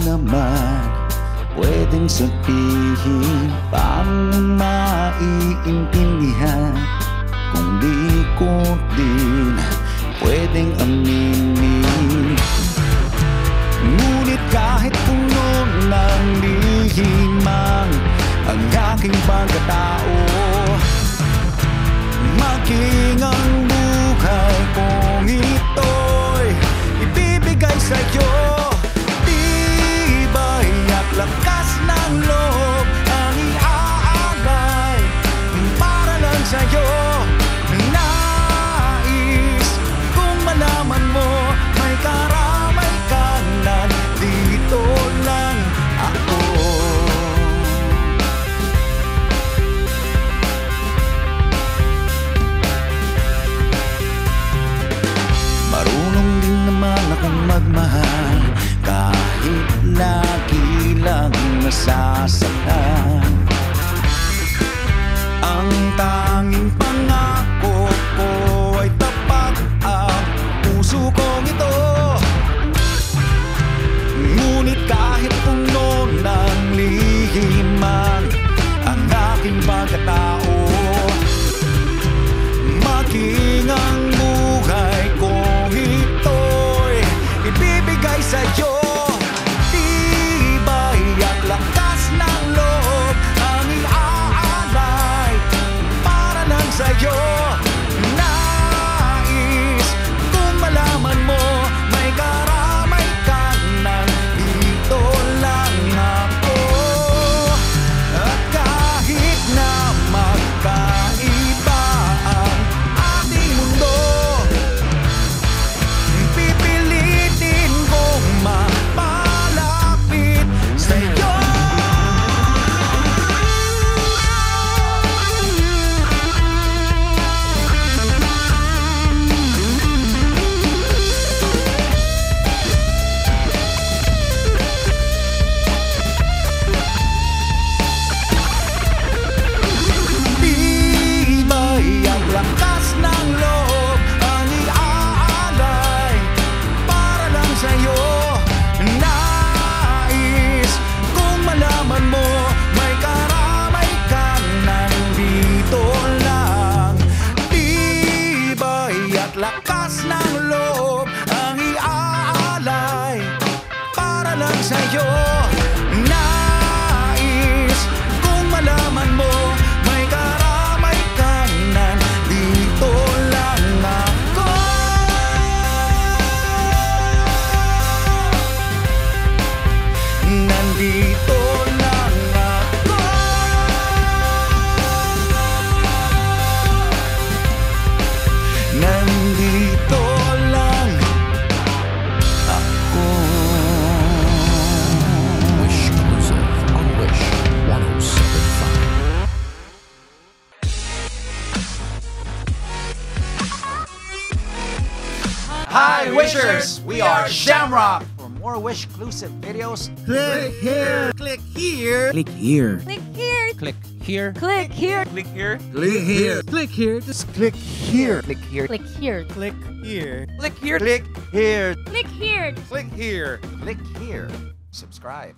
naman. Pwedeng sabihin Paano maiintindihan? Kung di ko din Pwedeng aminin. Ngunit kahit puno ng lihimang Ang aking pagkatao Maging ang promise Hi, Wishers! We are Shamrock! For more Wish exclusive videos, Click here. Click here. click here. Click here. Click here. Click here. Click here. Click here. Click here. Just click here. Click here. Click here. Click here. Click here. Click here. Click here. Click here. Click here. Subscribe.